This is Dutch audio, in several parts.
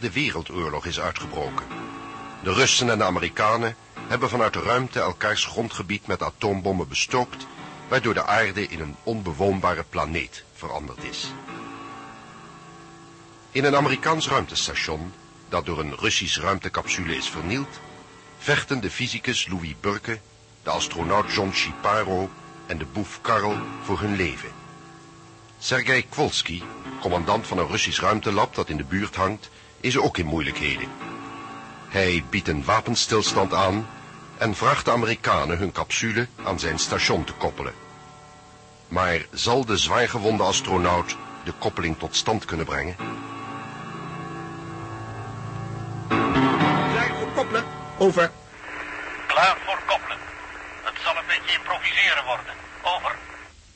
derde wereldoorlog is uitgebroken. De Russen en de Amerikanen hebben vanuit de ruimte elkaars grondgebied met atoombommen bestookt, waardoor de aarde in een onbewoonbare planeet veranderd is. In een Amerikaans ruimtestation, dat door een Russisch ruimtecapsule is vernield, vechten de fysicus Louis Burke, de astronaut John Shiparo en de boef Karl voor hun leven. Sergei Kwolski, commandant van een Russisch ruimtelab dat in de buurt hangt, is ook in moeilijkheden. Hij biedt een wapenstilstand aan en vraagt de Amerikanen hun capsule aan zijn station te koppelen. Maar zal de zwaargewonde astronaut de koppeling tot stand kunnen brengen? Klaar voor koppelen? Over. Klaar voor koppelen. Het zal een beetje improviseren worden. Over.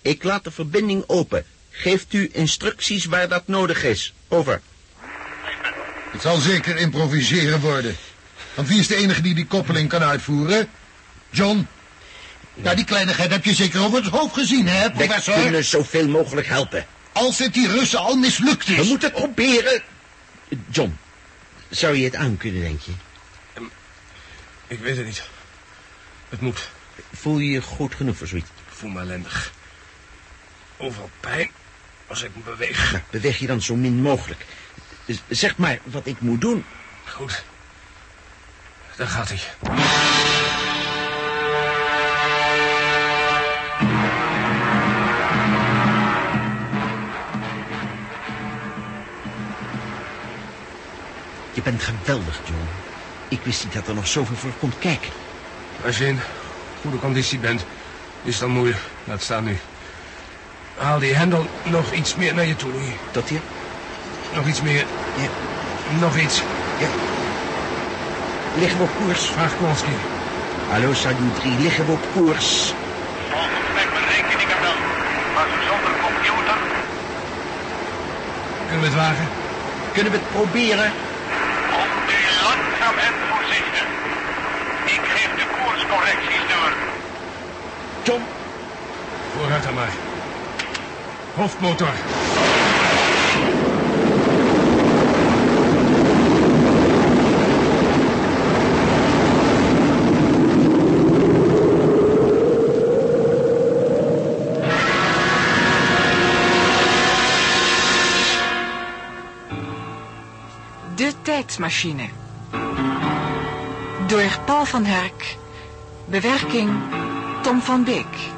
Ik laat de verbinding open. Geeft u instructies waar dat nodig is. Over. Het zal zeker improviseren worden. Want wie is de enige die die koppeling kan uitvoeren? John? Nou, die kleinigheid heb je zeker over het hoofd gezien, hè, We professor? kunnen zoveel mogelijk helpen. Als het die Russen al mislukt is. We moeten het proberen. John, zou je het aan kunnen, denk je? Ik weet het niet. Het moet. Voel je je goed genoeg voor zoiets? Ik voel me ellendig. Overal pijn als ik me beweeg. Nou, beweeg je dan zo min mogelijk. Zeg maar wat ik moet doen. Goed. Daar gaat hij. Je bent geweldig, John. Ik wist niet dat er nog zoveel voor komt kijken. Als je in goede conditie bent, is dat moeilijk. Laat staan nu. Haal die hendel nog iets meer naar je toe, Louis. Tot hier? Nog iets meer. Ja. Nog iets. Ja. Liggen we op koers? Vraag Kowalski. Hallo, Salut 3. Liggen we op koers? Volgens mijn berekeningen wel. Maar zonder computer. Kunnen we het wagen? Kunnen we het proberen? Komt u langzaam en voorzichtig. Ik geef de koerscorrecties door. John, Vooruit aan mij. Hoofdmotor. De tijdsmachine. Door Paul van Herk. Bewerking Tom van Beek.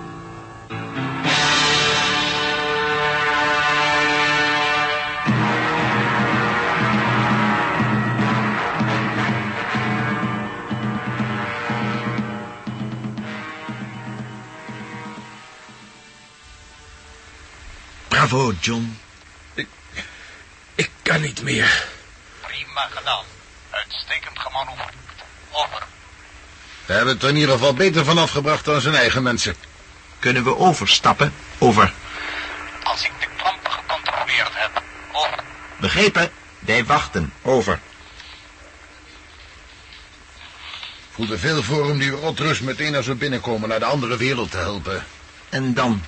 bravo, John. Ik kan niet meer. Prima gedaan. Uitstekend gemanoeuvreerd. Over. We hebben het er in ieder geval beter van afgebracht dan zijn eigen mensen. Kunnen we overstappen? Over. Als ik de klampen gecontroleerd heb. Over. Begrepen? Wij wachten. Over. Voelde veel voor om die rotrust meteen als we binnenkomen naar de andere wereld te helpen. En dan?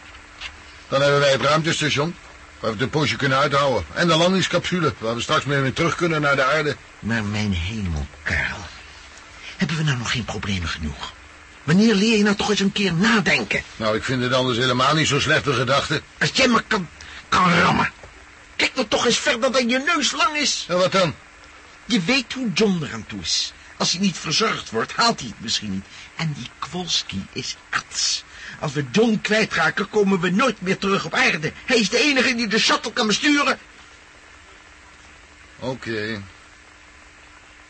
Dan hebben wij het ruimtestation, waar we het een poosje kunnen uithouden. En de landingscapsule, waar we straks mee weer terug kunnen naar de aarde. Maar mijn hemel, Karel. Hebben we nou nog geen problemen genoeg? Wanneer leer je nou toch eens een keer nadenken? Nou, ik vind het anders helemaal niet zo'n slechte gedachte. Als jij me kan, kan rammen. Kijk nou toch eens verder dan je neus lang is. En wat dan? Je weet hoe John eraan toe is. Als hij niet verzorgd wordt, haalt hij het misschien niet. En die Kwolski is arts. Als we John kwijtraken, komen we nooit meer terug op aarde. Hij is de enige die de shuttle kan besturen. Oké.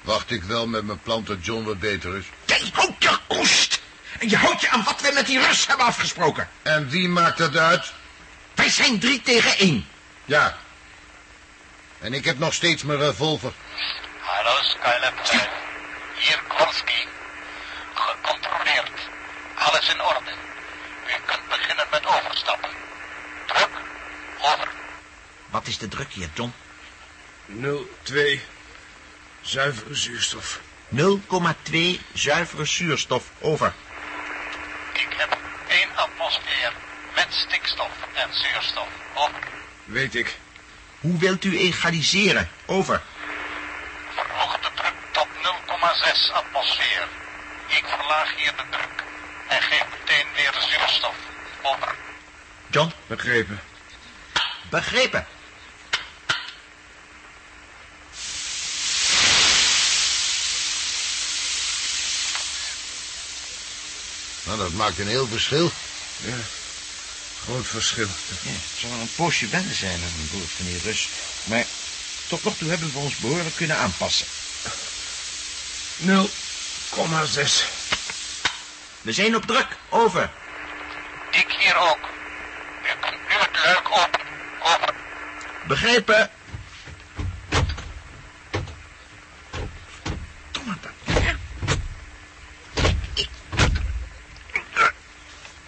Wacht ik wel met mijn plan tot John wat beter is. Jij houdt je koest. En je houdt je aan wat we met die Rus hebben afgesproken. En wie maakt dat uit? Wij zijn drie tegen één. Ja. En ik heb nog steeds mijn revolver. Hallo Skylab 5. Hier Kowalski. Gecontroleerd. Alles in orde. U kunt beginnen met overstappen. Druk. Over. Wat is de druk hier, John? 02. Zuivere zuurstof. 0,2 zuivere zuurstof. Over. Ik heb één atmosfeer met stikstof en zuurstof. Over. Weet ik. Hoe wilt u egaliseren? Over. 6 atmosfeer. Ik verlaag hier de druk en geef meteen weer de zuurstof. Over. John? Begrepen. Begrepen. Nou, dat maakt een heel verschil. Ja, groot verschil. Ja, het zal wel een poosje wennen zijn aan boord van die Rus. Maar tot nog toe hebben we ons behoorlijk kunnen aanpassen. 0,6. We zijn op druk. Over. Ik hier ook. U kunt nu het luik open. Over. Begrepen. Domme dat. Ik...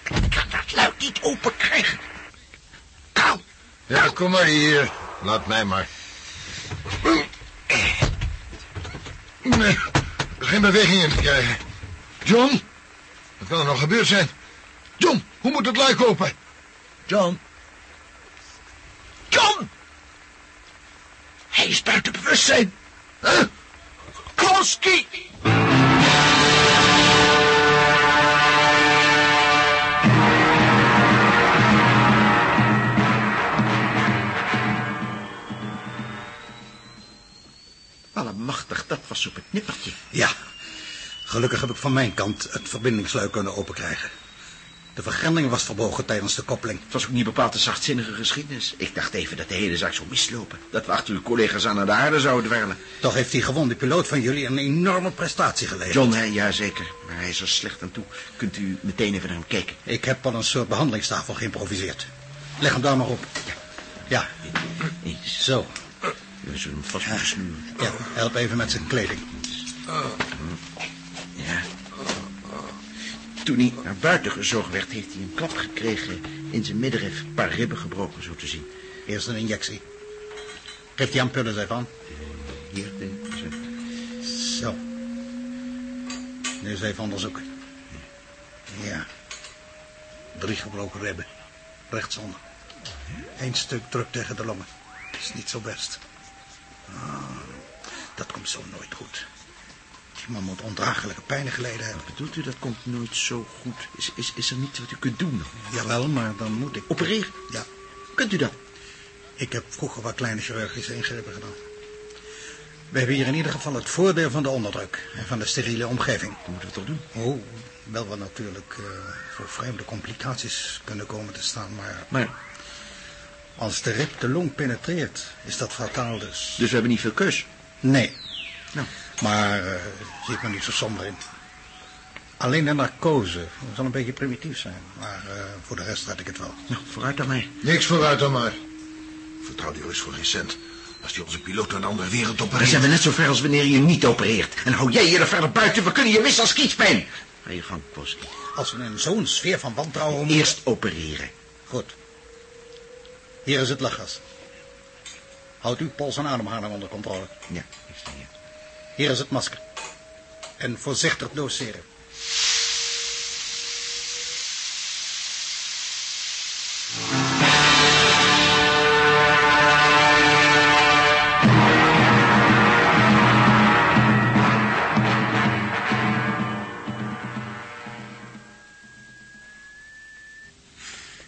Ik kan dat luik niet open krijgen. Kou. Ja, kom maar hier. Laat mij maar. Nee, geen beweging in te krijgen. John? Wat kan er nog gebeurd zijn? John, hoe moet het luik open? John. John! Hij is buiten bewustzijn. Huh? Kloski! Allemachtig, dat was op het nippertje. Ja, gelukkig heb ik van mijn kant het verbindingsluik kunnen openkrijgen. De vergrending was verbogen tijdens de koppeling. Het was ook niet bepaald een zachtzinnige geschiedenis. Ik dacht even dat de hele zaak zou mislopen. Dat we achter uw collega's aan naar de aarde zouden dweilen. Toch heeft die gewonde piloot van jullie een enorme prestatie geleverd. John, hè, ja zeker. Maar hij is er slecht aan toe. Kunt u meteen even naar hem kijken? Ik heb al een soort behandelingstafel geïmproviseerd. Leg hem daar maar op. Ja, Eens. zo. We zullen hem vast moeten snuren. Ja, help even met zijn kleding. Ja. Toen hij naar buiten gezogen werd, heeft hij een klap gekregen in zijn middenrif. Een paar ribben gebroken, zo te zien. Eerst een injectie. Geef die ampullen aan. Hier, zo. Nu eens even onderzoeken. Ja. Drie gebroken ribben. Rechtsonder. Eén stuk druk tegen de longen. Is niet zo best. Ah, dat komt zo nooit goed. Man moet ondraaglijke pijnen geleden hebben. Bedoelt u, dat komt nooit zo goed? Is, is, is er niets wat u kunt doen? Jawel, maar dan moet ik... Opereren? Ja, Kunt u dat? ik heb vroeger wat kleine chirurgische ingrepen gedaan. We hebben hier in ieder geval het voordeel van de onderdruk en van de steriele omgeving. Moeten we toch doen. Oh, wel wat natuurlijk eh, voor vreemde complicaties kunnen komen te staan, maar Maar, als de rib de long penetreert, is dat fataal dus. dus we hebben niet veel keus. Nee, Nou, maar uh, zie ik me niet zo somber in. Alleen de narcose zal een beetje primitief zijn, maar eh, voor de rest red ik het wel. nou vooruit dan mij. Niks vooruit dan maar. Vertrouw die Rus voor geen cent. Als die onze piloot naar een andere wereld Dan opereert. zijn we net zo ver als wanneer je niet opereert. En hou jij je er verder buiten, we kunnen je missen als kiespijn. Ga je gang, Koski. Als we in zo'n sfeer van wantrouwen... Eerst opereren. Goed. Hier is het lachgas. Houdt uw pols en ademhaling onder controle. Ja, ik sta hier. Hier is het masker. En voorzichtig doseren.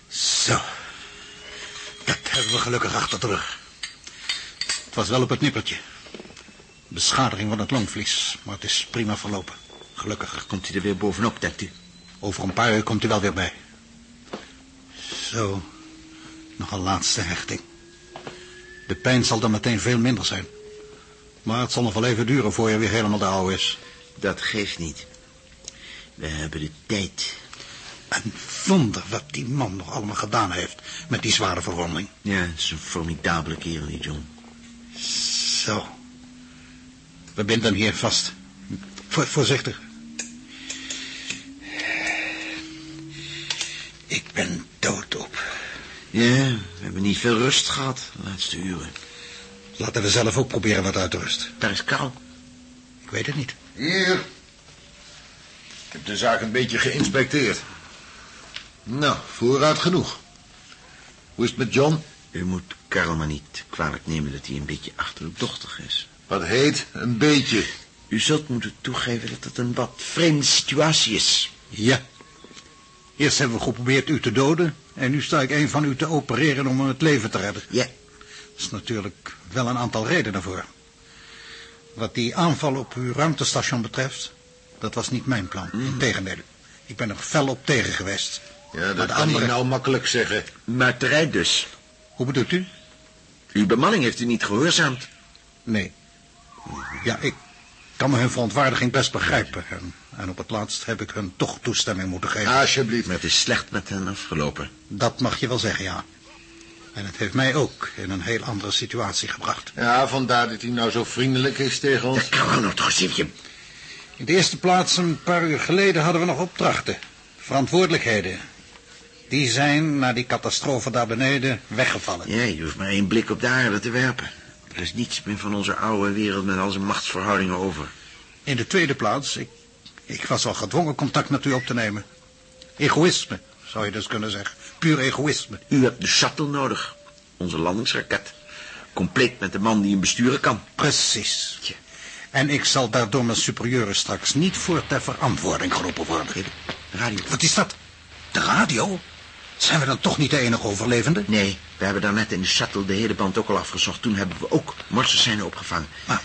Zo. Dat hebben we gelukkig achter de rug. Het was wel op het nippertje. Beschadiging van het longvlies, maar het is prima verlopen. Gelukkig. Komt hij er weer bovenop, denkt u? Over een paar uur komt hij wel weer bij. Zo, nog een laatste hechting. De pijn zal dan meteen veel minder zijn. Maar het zal nog wel even duren voor je weer helemaal de oude is. Dat geeft niet. We hebben de tijd. Een wonder wat die man nog allemaal gedaan heeft met die zware verwonding. Ja, het is een formidabele kerel, die John. Zo. We binden hem hier vast. Vo- voorzichtig. Ik ben doodop. Ja, we hebben niet veel rust gehad de laatste uren. Laten we zelf ook proberen wat uit te rusten. Daar is kou. Ik weet het niet. Hier. Ik heb de zaak een beetje geïnspecteerd. Nou, voorraad genoeg. Hoe is het met John? U moet Karel maar niet kwalijk nemen dat hij een beetje achterdochtig is. Wat heet? Een beetje. U zult moeten toegeven dat het een wat vreemde situatie is. Ja. Eerst hebben we geprobeerd u te doden... en nu sta ik een van u te opereren om het leven te redden. Ja. Er is natuurlijk wel een aantal redenen voor. Wat die aanval op uw ruimtestation betreft... dat was niet mijn plan. Integendeel. Ik ben er fel op tegen geweest. Ja, Maar dat de kan andere- nou makkelijk zeggen. Muiterij dus. Hoe bedoelt u? Uw bemanning heeft u niet gehoorzaamd. Nee. Ja, ik kan me hun verontwaardiging best begrijpen. En, en op het laatst heb ik hun toch toestemming moeten geven. Alsjeblieft. Maar het is slecht met hen afgelopen. Dat mag je wel zeggen, ja. En het heeft mij ook in een heel andere situatie gebracht. Ja, vandaar dat hij nou zo vriendelijk is tegen ons. Dat kan nog toch even. In de eerste plaats, een paar uur geleden hadden we nog opdrachten. Verantwoordelijkheden. Die zijn, na die catastrofe daar beneden, weggevallen. Ja, je hoeft maar één blik op de aarde te werpen. Er is niets meer van onze oude wereld met al zijn machtsverhoudingen over. In de tweede plaats, ik, ik was al gedwongen contact met u op te nemen. Egoïsme, zou je dus kunnen zeggen. Puur egoïsme. U hebt de shuttle nodig. Onze landingsraket. Compleet met de man die hem besturen kan. Precies. En ik zal daardoor mijn superieuren straks niet voor ter verantwoording geroepen worden. Radio. Wat is dat? De radio? Zijn we dan toch niet de enige overlevende? Nee, we hebben daarnet in de shuttle de hele band ook al afgezocht. Toen hebben we ook morsenscènes opgevangen. Maar,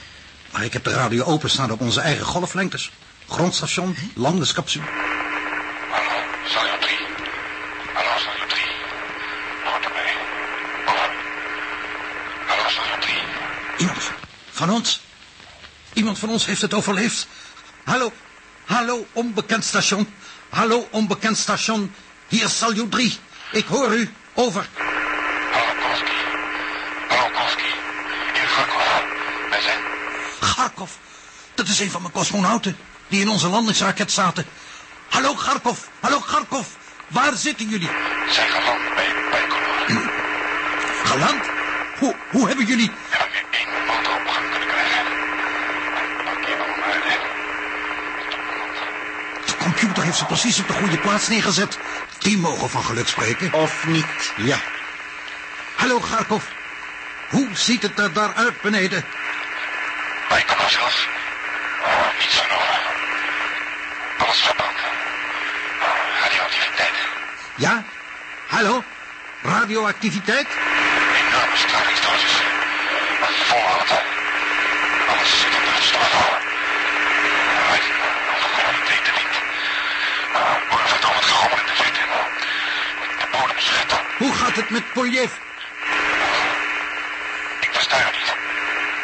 maar ik heb de radio openstaan op onze eigen golflengtes. Grondstation, landingscapsule. Hallo, Saljot 3. Hallo, Saljot 3. Hoort erbij. Over. Hallo, Saljot 3. Iemand van ons? Iemand van ons heeft het overleefd. Hallo, hallo, onbekend station. Hallo, onbekend station. Hier is Saljut 3. Ik hoor u. Over. Hallo, Kolski. Hier Garkov. Wij zijn... Garkov. Dat is een van mijn cosmonauten. Die in onze landingsraket zaten. Hallo, Garkov. Hallo, Garkov. Waar zitten jullie? zijn geland bij Baikonur. Geland? Hoe, hoe hebben jullie... Hebben één motor op gang kunnen krijgen. De computer heeft ze precies op de goede plaats neergezet. Die mogen van geluk spreken. Of niet. Ja. Hallo, Garkov. Hoe ziet het er daar uit beneden? Baikonur zelf. Niets van over. Alles verbrand. Radioactiviteit. Ja? Hallo? Radioactiviteit? Enorme stralingsdosis. Volhouden. Alles zit onder het stof. Wij gewoon weten niet. Worden we door het gehoor in de verte. De bodem schudt. Hoe gaat het met Poljev? Ik versta u niet.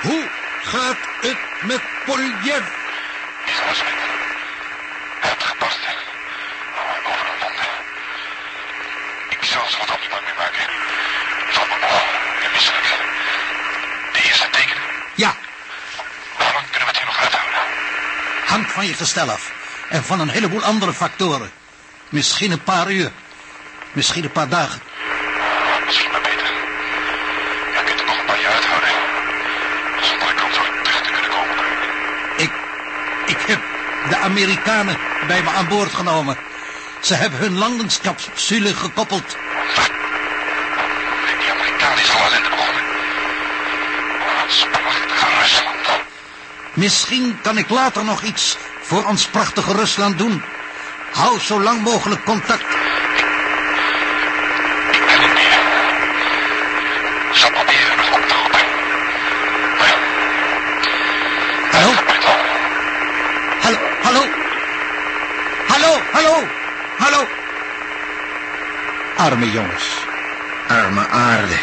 Hoe gaat het met Poljev? Niet alles met. Het gepast. Over de wonden. Ik zal ze wat opnieuw mee maken. Van me moe en misselijk. De eerste tekenen. Ja, Hoe lang kunnen we het hier nog uithouden? hangt van je gestel af. En van een heleboel andere factoren. Misschien een paar uur. Misschien een paar dagen. Misschien maar beter. Je kunt het nog een paar jaar uithouden. Zonder de kans ooit terug te kunnen komen. Ik, ik heb de Amerikanen bij me aan boord genomen. Ze hebben hun landingscapsule gekoppeld. Die Amerikaan is al ellende begonnen. Ons prachtige Rusland. Misschien kan ik later nog iets voor ons prachtige Rusland doen. Hou zo lang mogelijk contact. Ik ben niet meer. Ik zal proberen het op te roepen. Maar ja, Hallo? gebeurt al. Hallo? Hallo? Hallo? Hallo? Hallo? Arme jongens. Arme aarde.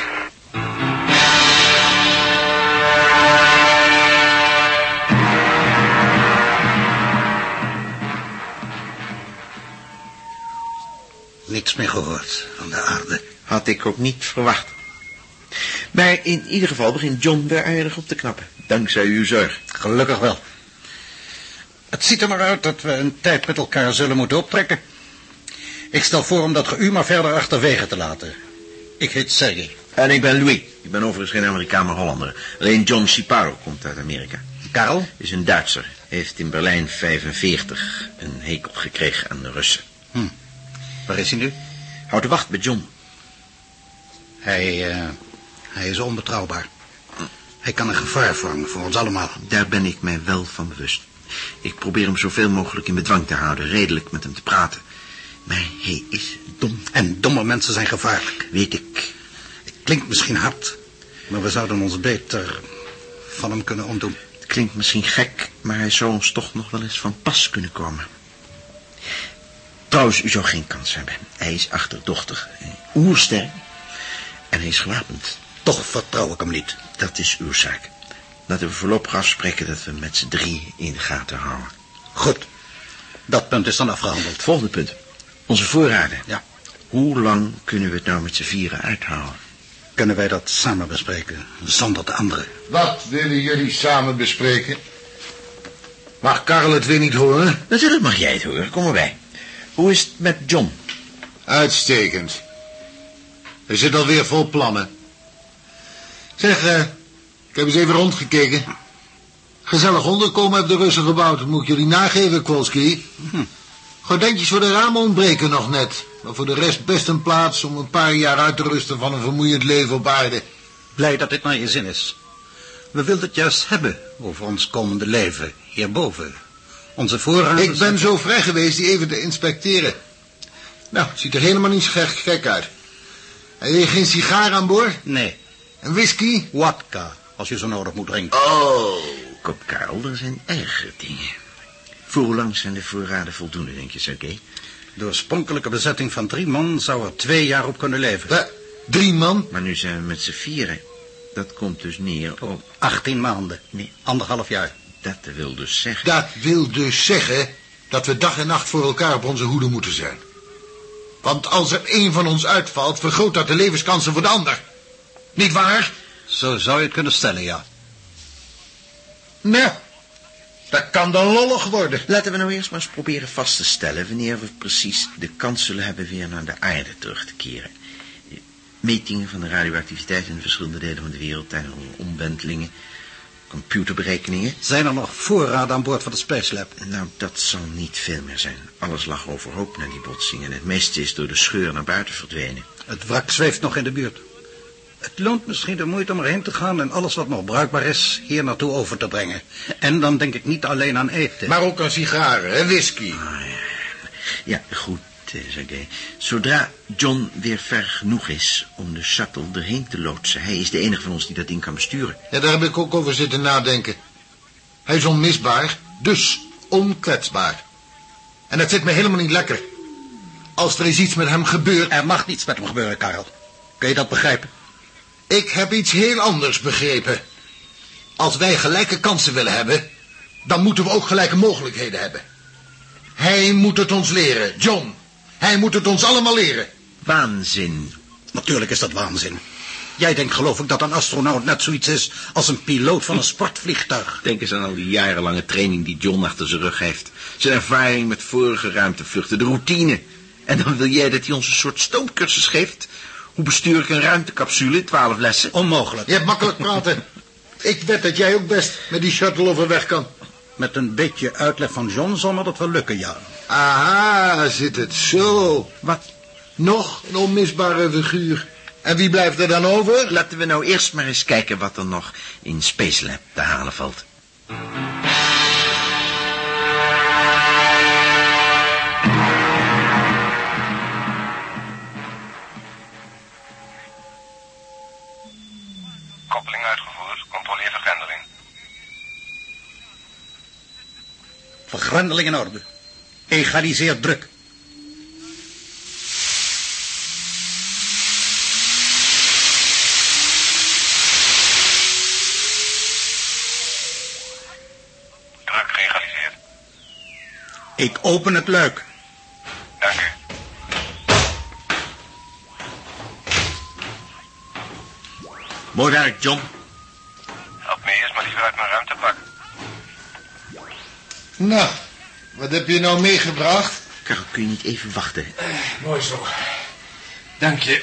Niks meer gehoord van de aarde. Had ik ook niet verwacht. Maar in ieder geval begint John weer aardig op te knappen. Dankzij uw zorg. Gelukkig wel. Het ziet er maar uit dat we een tijd met elkaar zullen moeten optrekken. Ik stel voor om dat u maar verder achterwege te laten. Ik heet Sergej. En ik ben Louis. Ik ben overigens geen Amerikaan, maar Hollander. Alleen John Shiparo komt uit Amerika. Karel? Is een Duitser. Heeft in Berlijn 45 een hekel gekregen aan de Russen. Waar is hij nu? Houd de wacht bij John. Hij, eh, hij is onbetrouwbaar. Hij kan een gevaar vormen voor ons allemaal. Daar ben ik mij wel van bewust. Ik probeer hem zoveel mogelijk in bedwang te houden, redelijk met hem te praten. Maar hij is dom. En domme mensen zijn gevaarlijk. Weet ik. Het klinkt misschien hard, maar we zouden ons beter van hem kunnen ontdoen. Het klinkt misschien gek, maar hij zou ons toch nog wel eens van pas kunnen komen. Trouwens, u zou geen kans hebben. Hij is achterdochtig, oersterk en hij is gewapend. Toch vertrouw ik hem niet. Dat is uw zaak. Laten we voorlopig afspreken dat we met z'n drie in de gaten houden. Goed. Dat punt is dan afgehandeld. Volgende punt. Onze voorraden. Ja. Hoe lang kunnen we het nou met z'n vieren uithouden? Kunnen wij dat samen bespreken, zonder de anderen? Wat willen jullie samen bespreken? Mag Karel het weer niet horen? Natuurlijk mag jij het horen. Kom maar bij. Hoe is het met John? Uitstekend. Hij zit alweer vol plannen. Zeg, eh, ik heb eens even rondgekeken. Gezellig onderkomen heb de Russen gebouwd. Moet ik jullie nageven, Kwolski. Gordijntjes voor de ramen ontbreken nog net. Maar voor de rest best een plaats om een paar jaar uit te rusten van een vermoeiend leven op aarde. Blij dat dit naar je zin is. We wilden het juist hebben over ons komende leven, hierboven. Onze voorraden... Ik ben zo vrij geweest die even te inspecteren. Nou, het ziet er helemaal niet zo gek, gek uit. Heb je geen sigaar aan boord? Nee, Een whisky? wodka, als je zo nodig moet drinken. Oh, kop Karel, er zijn erger dingen. Voor hoe lang zijn de voorraden voldoende, denk je, Sergej? De oorspronkelijke bezetting van drie man zou er twee jaar op kunnen leven. Wa- Drie man? Maar nu zijn we met z'n vieren. Dat komt dus neer op... 18 maanden. Nee. Anderhalf jaar. Dat wil dus zeggen... Dat wil dus zeggen dat we dag en nacht voor elkaar op onze hoede moeten zijn. Want als er één van ons uitvalt, vergroot dat de levenskansen voor de ander. Niet waar? Zo zou je het kunnen stellen, ja. Nou, dat kan dan lollig worden. Laten we nou eerst maar eens proberen vast te stellen... wanneer we precies de kans zullen hebben weer naar de aarde terug te keren. Metingen van de radioactiviteit in de verschillende delen van de wereld... tijdens omwentelingen, computerberekeningen... Zijn er nog voorraden aan boord van de Space Lab? Nou, dat zal niet veel meer zijn. Alles lag overhoop na die botsing... en het meeste is door de scheur naar buiten verdwenen. Het wrak zweeft nog in de buurt. Het loont misschien de moeite om erheen te gaan en alles wat nog bruikbaar is hier naartoe over te brengen. En dan denk ik niet alleen aan eten. Maar ook aan sigaren en whisky. Ja, goed, eh, Sergej. Zodra John weer ver genoeg is om de shuttle erheen te loodsen... hij is de enige van ons die dat ding kan besturen. Ja, daar heb ik ook over zitten nadenken. Hij is onmisbaar, dus onkwetsbaar. En dat zit me helemaal niet lekker. Als er eens iets met hem gebeurt... Er mag niets met hem gebeuren, Karel. Kun je dat begrijpen? Ik heb iets heel anders begrepen. Als wij gelijke kansen willen hebben... dan moeten we ook gelijke mogelijkheden hebben. Hij moet het ons leren, John. Hij moet het ons allemaal leren. Waanzin. Natuurlijk is dat waanzin. Jij denkt geloof ik dat een astronaut net zoiets is als een piloot van een sportvliegtuig. Denk eens aan al die jarenlange training die John achter zijn rug heeft. Zijn ervaring met vorige ruimtevluchten, de routine. En dan wil jij dat hij ons een soort stoomcursus geeft? Hoe bestuur ik een ruimtecapsule, twaalf lessen? Onmogelijk. Je hebt makkelijk praten. Ik weet dat jij ook best met die shuttle overweg kan. Met een beetje uitleg van John zal me dat wel lukken, ja. Aha, zit het zo. Wat? Nog een onmisbare figuur. En wie blijft er dan over? Laten we nou eerst maar eens kijken wat er nog in Space Lab te halen valt. Vergrendeling in orde. Egaliseer druk. Druk geëgaliseerd. Ik open het luik. Dank u. Mooi werk, John. Help me eerst maar liever uit mijn ruimtepak. Nou, wat heb je nou meegebracht? Karel, kun je niet even wachten? Mooi zo. Dank je.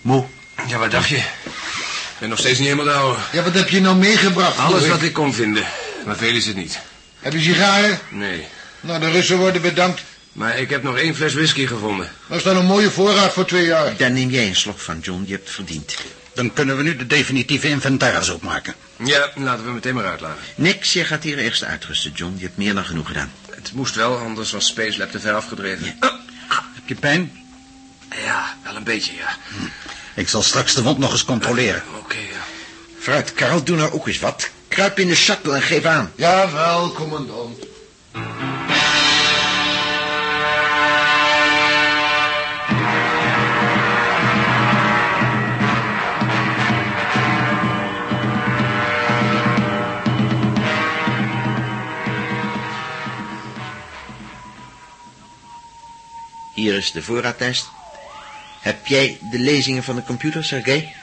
Mo, Ja, wat dacht je? Ik ben nog steeds niet helemaal de oude. Ja, wat heb je nou meegebracht? Alles wat ik kon vinden. Maar veel is het niet. Heb je sigaren? Nee. Nou, de Russen worden bedankt. Maar ik heb nog één fles whisky gevonden. Dat is dan een mooie voorraad voor twee jaar. daar neem jij een slok van, John. Je hebt het verdiend. Dan kunnen we nu de definitieve inventaris opmaken. Ja, laten we meteen maar uitlaten. Niks, je gaat hier eerst uitrusten, John. Je hebt meer dan genoeg gedaan. Het moest wel, anders was Space Lab te ver afgedreven. Heb je pijn? Ja, wel een beetje, ja. Ik zal straks de wond nog eens controleren. Oké, ja. Vooruit, Karl, doe nou ook eens wat. Kruip in de shuttle en geef aan. Jawel, commandant. Hier is de voorraadlijst. Heb jij de lezingen van de computer, Sergej?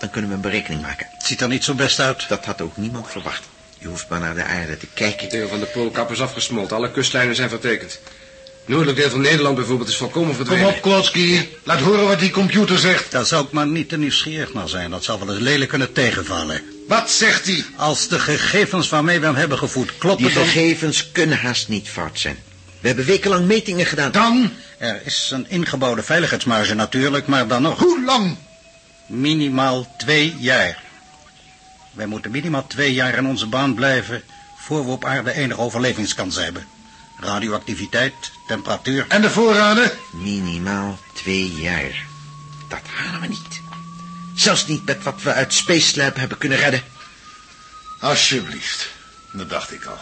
Dan kunnen we een berekening maken. Het ziet er niet zo best uit. Dat had ook niemand verwacht. Je hoeft maar naar de aarde te kijken. Het deel van de Poolkap is afgesmolten. Alle kustlijnen zijn vertekend. Het noordelijk deel van Nederland bijvoorbeeld is volkomen Kom verdwenen. op, Klotski. Laat horen wat die computer zegt. Daar zou ik maar niet te nieuwsgierig naar zijn. Dat zou wel eens lelijk kunnen tegenvallen. Wat zegt hij? Als de gegevens waarmee we hem hebben gevoed kloppen... Die dan- gegevens kunnen haast niet fout zijn. We hebben wekenlang metingen gedaan. Dan? Er is een ingebouwde veiligheidsmarge natuurlijk, maar dan nog. Hoe lang? Minimaal twee jaar. Wij moeten minimaal twee jaar in onze baan blijven... voor we op aarde enige overlevingskans hebben. Radioactiviteit, temperatuur... En de voorraden? Minimaal twee jaar. Dat halen we niet. Zelfs niet met wat we uit Space Lab hebben kunnen redden. Alsjeblieft. Dat dacht ik al.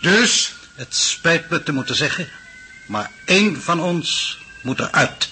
Dus? Het spijt me te moeten zeggen, maar één van ons moet eruit.